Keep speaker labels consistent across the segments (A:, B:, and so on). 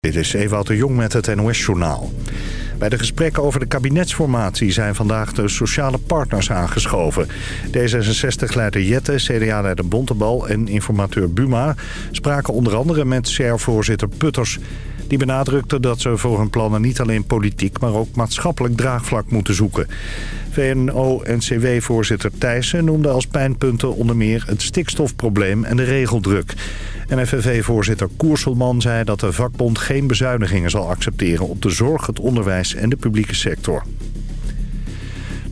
A: Dit is Ewout de Jong met het NOS-journaal. Bij de gesprekken over de kabinetsformatie zijn vandaag de sociale partners aangeschoven. D66-leider Jette, CDA-leider Bontebal en informateur Buma spraken onder andere met CR-voorzitter Putters. Die benadrukte dat ze voor hun plannen niet alleen politiek, maar ook maatschappelijk draagvlak moeten zoeken. VNO-NCW-voorzitter Thijssen noemde als pijnpunten onder meer het stikstofprobleem en de regeldruk. En FNV-voorzitter Koerselman zei dat de vakbond geen bezuinigingen zal accepteren op de zorg, het onderwijs en de publieke sector.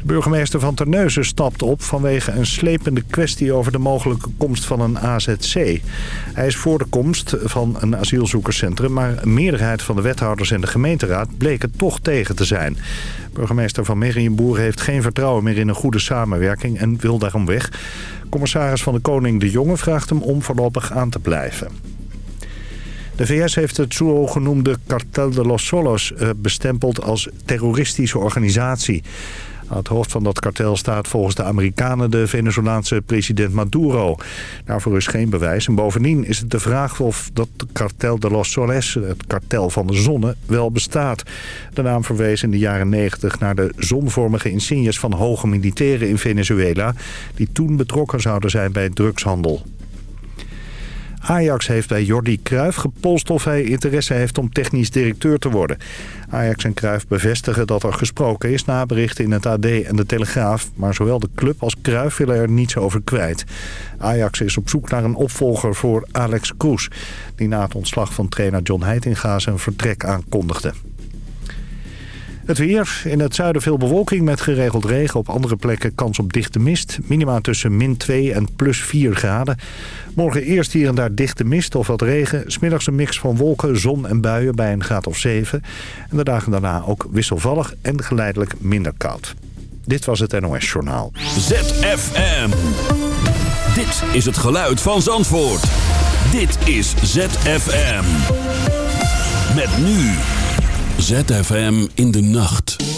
A: Burgemeester van Terneuzen stapt op vanwege een slepende kwestie over de mogelijke komst van een AZC. Hij is voor de komst van een asielzoekerscentrum, maar een meerderheid van de wethouders en de gemeenteraad bleek het toch tegen te zijn. Burgemeester van Merienboer heeft geen vertrouwen meer in een goede samenwerking en wil daarom weg. Commissaris van de Koning De Jonge vraagt hem om voorlopig aan te blijven. De VS heeft het zogenoemde Cartel de los Solos eh, bestempeld als terroristische organisatie. Aan het hoofd van dat kartel staat volgens de Amerikanen de Venezolaanse president Maduro. Daarvoor is geen bewijs. En bovendien is het de vraag of dat kartel de Los Soles, het kartel van de zonne, wel bestaat. De naam verwees in de jaren 90 naar de zonvormige insignes van hoge militairen in Venezuela... die toen betrokken zouden zijn bij drugshandel. Ajax heeft bij Jordi Cruijff gepolst of hij interesse heeft om technisch directeur te worden. Ajax en Cruijff bevestigen dat er gesproken is na berichten in het AD en de Telegraaf. Maar zowel de club als Cruijff willen er niets over kwijt. Ajax is op zoek naar een opvolger voor Alex Kroes. Die na het ontslag van trainer John Heitinga zijn vertrek aankondigde. Het weer. In het zuiden veel bewolking met geregeld regen. Op andere plekken kans op dichte mist. Minima tussen min 2 en plus 4 graden. Morgen eerst hier en daar dichte mist of wat regen. Smiddags een mix van wolken, zon en buien bij een graad of 7. En de dagen daarna ook wisselvallig en geleidelijk minder koud. Dit was het NOS Journaal.
B: ZFM. Dit is het geluid van Zandvoort. Dit is ZFM. Met nu... ZFM in de nacht.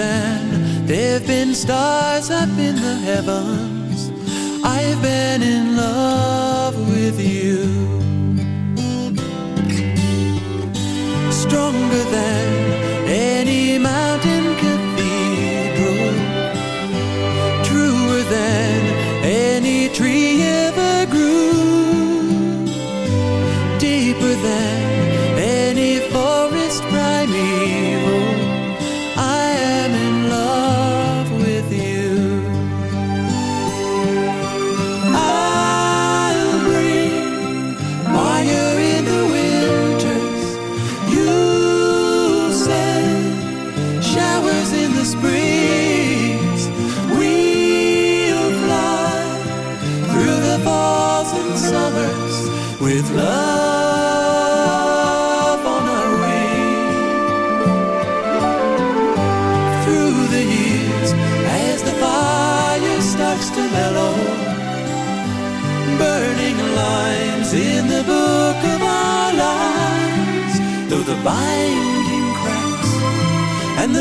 B: land. There've been stars up in
C: the heavens. I've been in love with you. Stronger than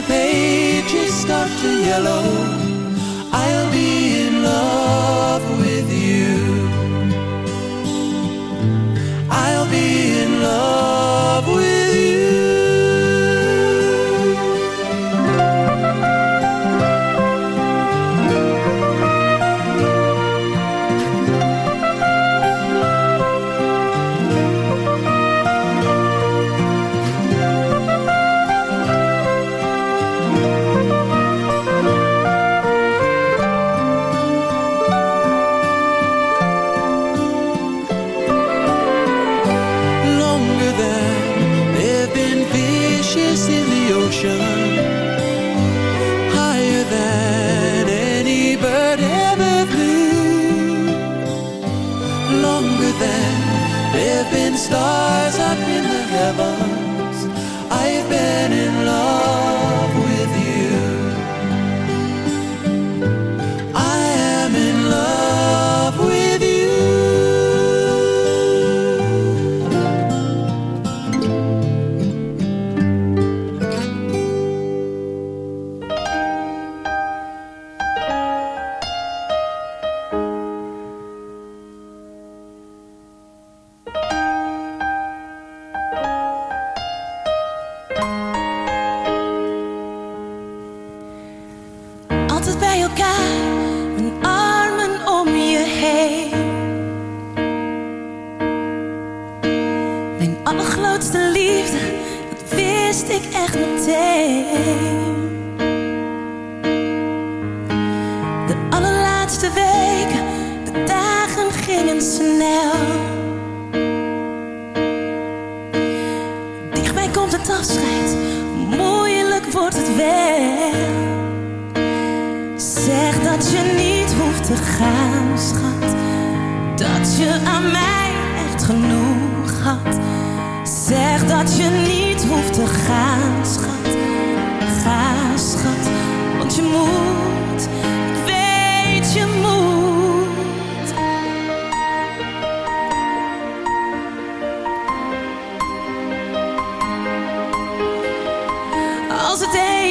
C: pages start to
D: yellow. I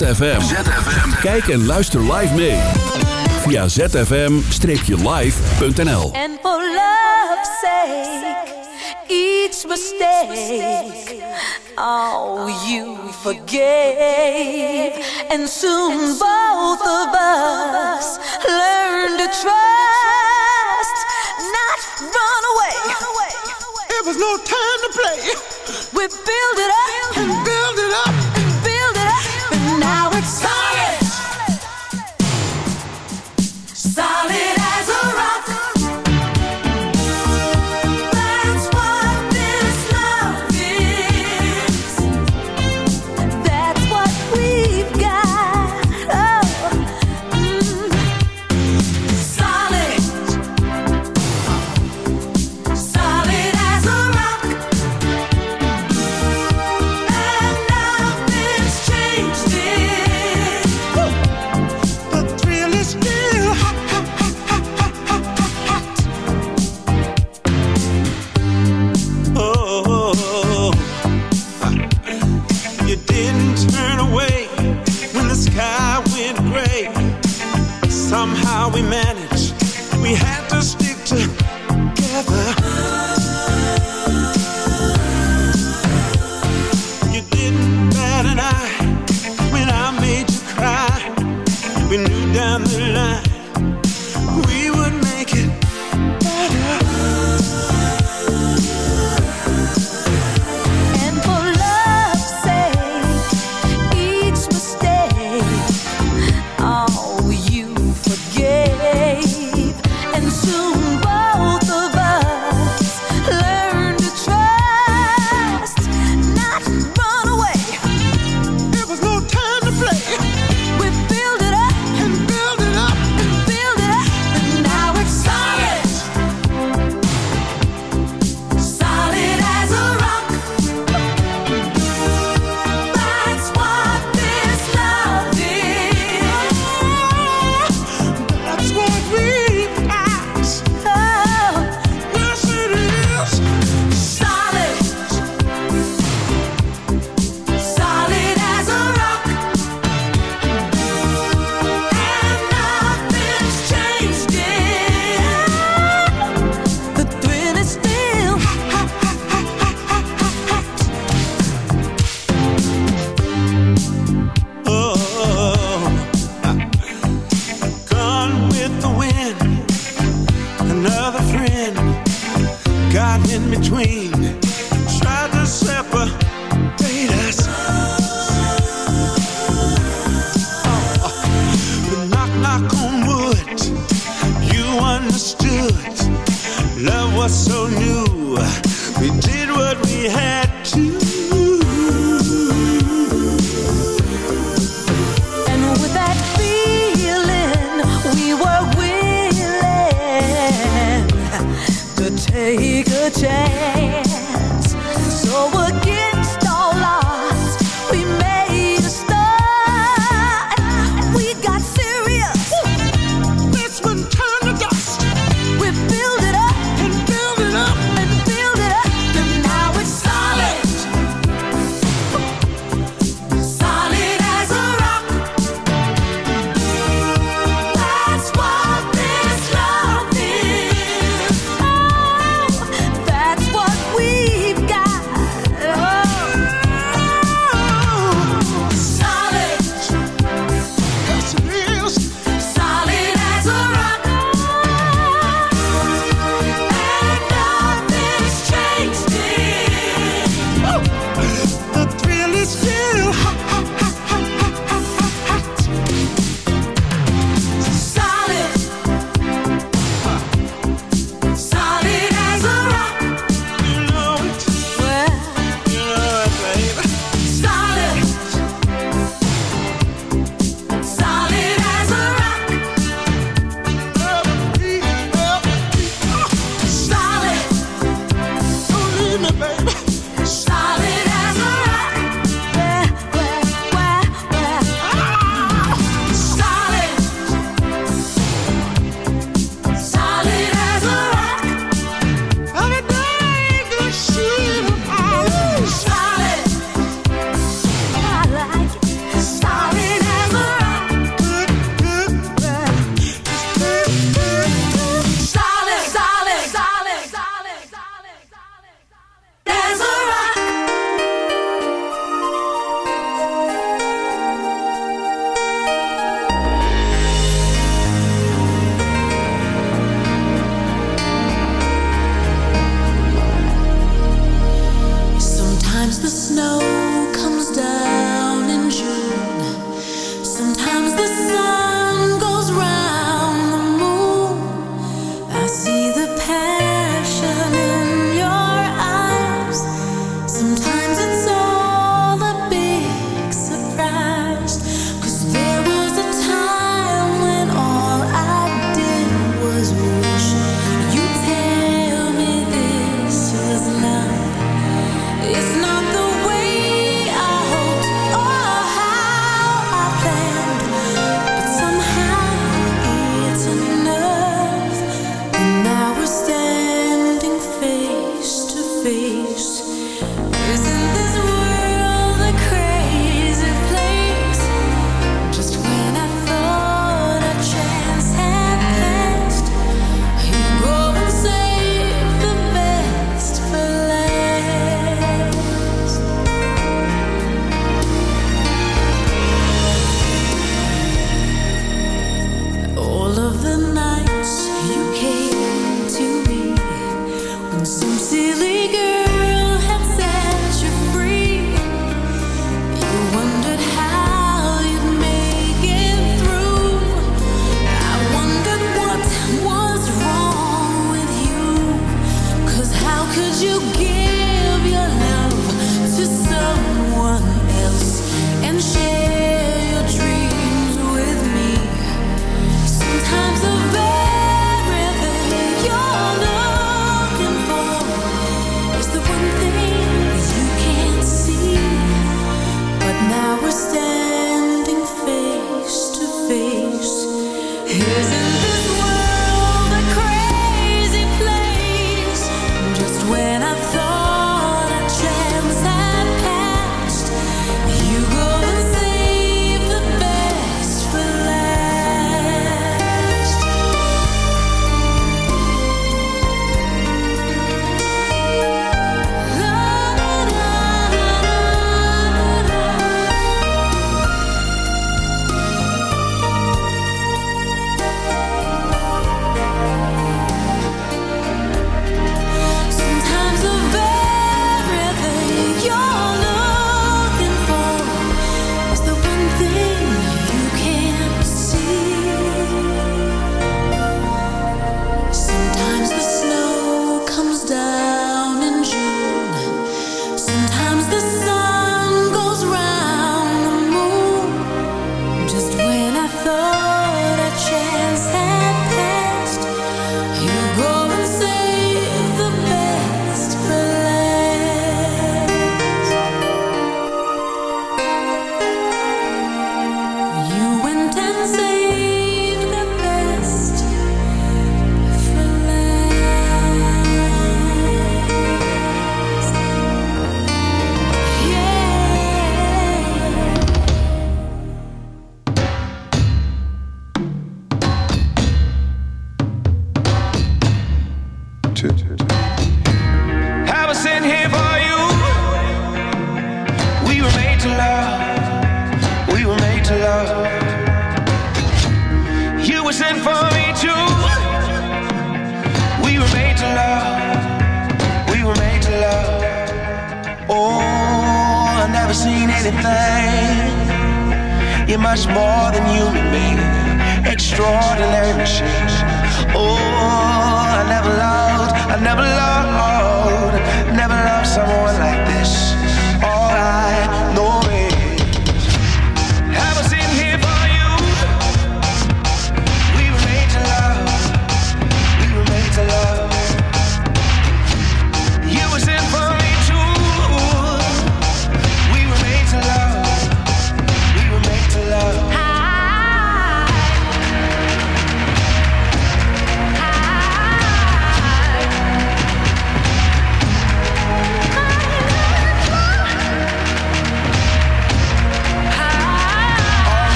C: ZFM. Kijk en luister live mee. Via zfm-live.nl And for love's sake, each mistake, oh, you forget And soon both of us learn to trust, not run away.
D: It was no time to play.
C: We build it up
D: and build it up.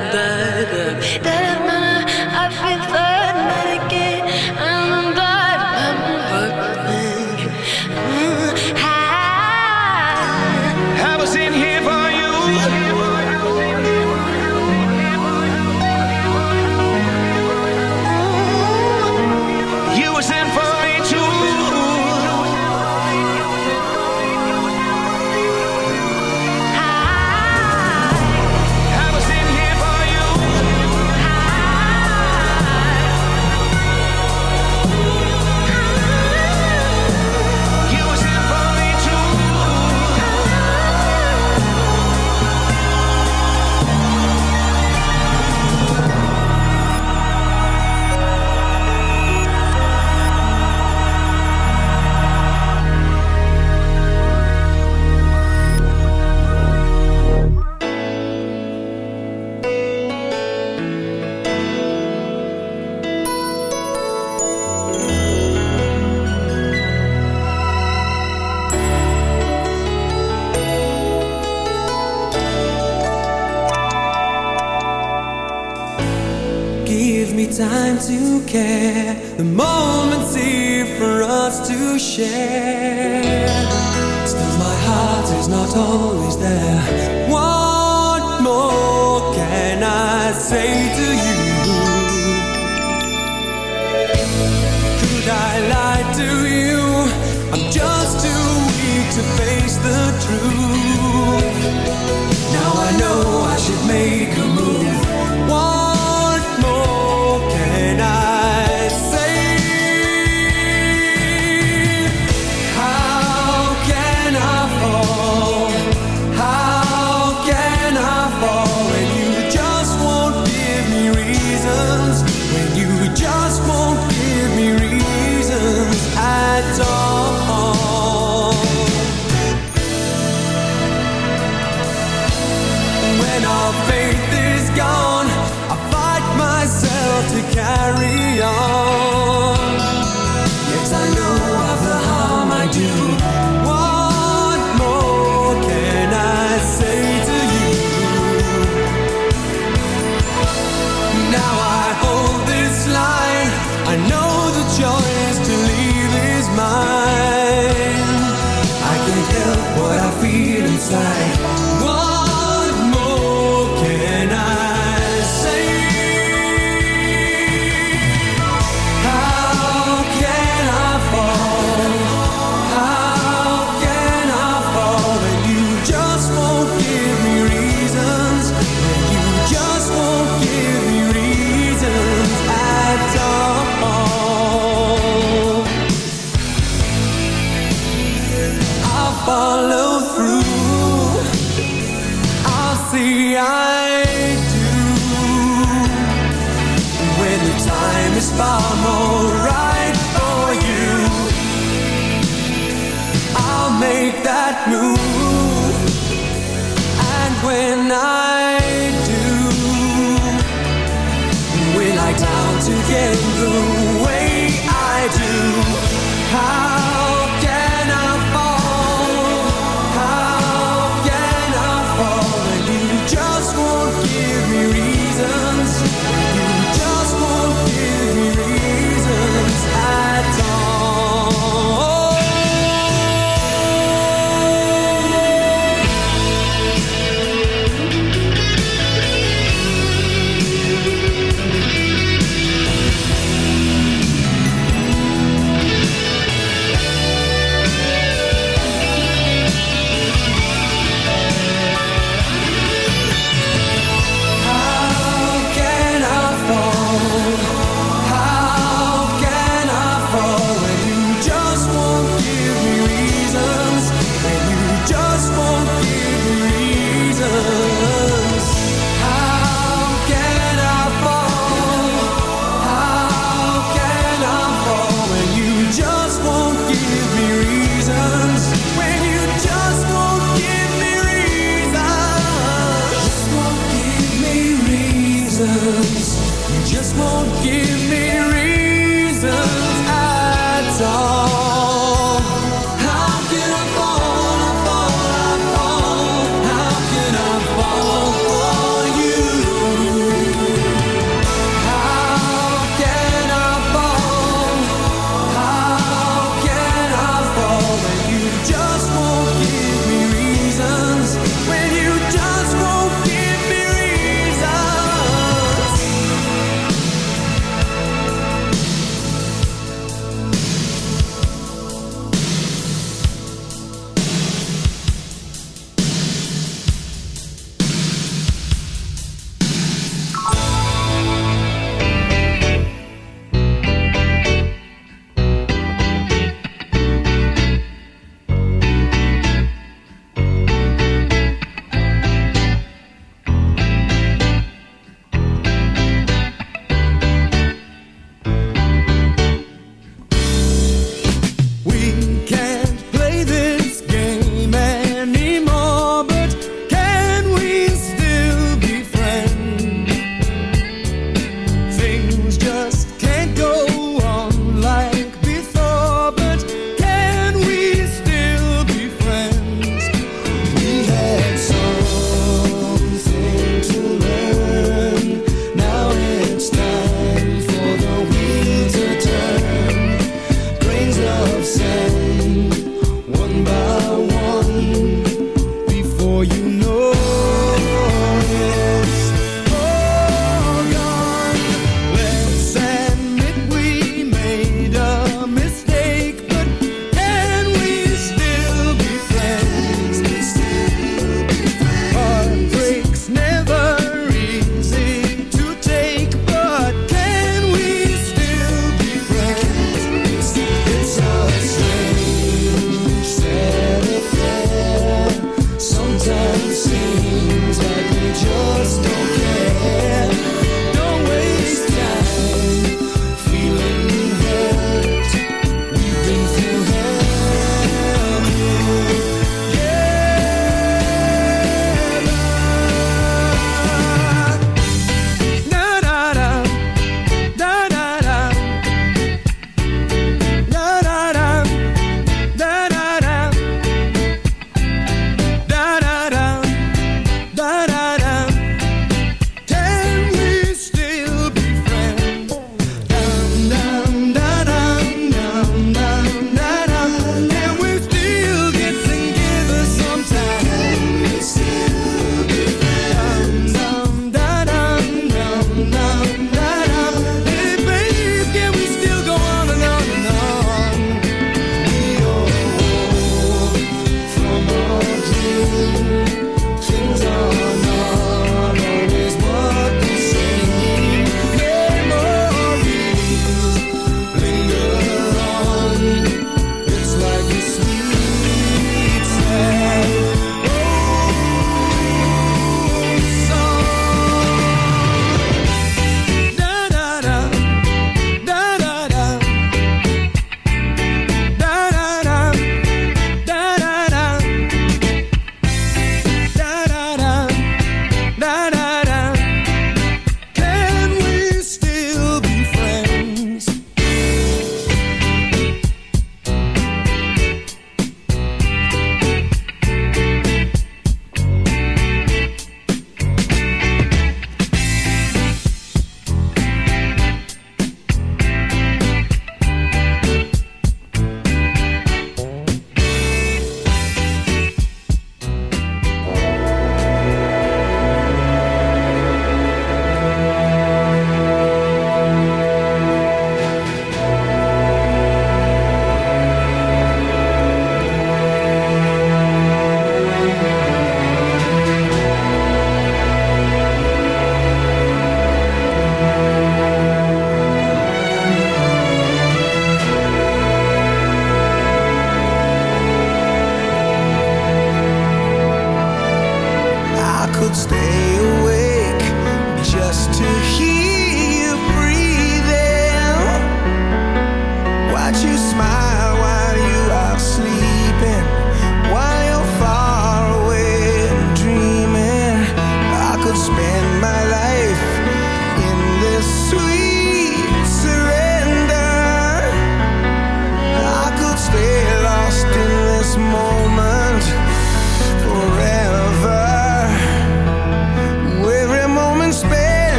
C: the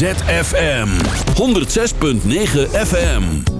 B: ZFM 106.9 FM.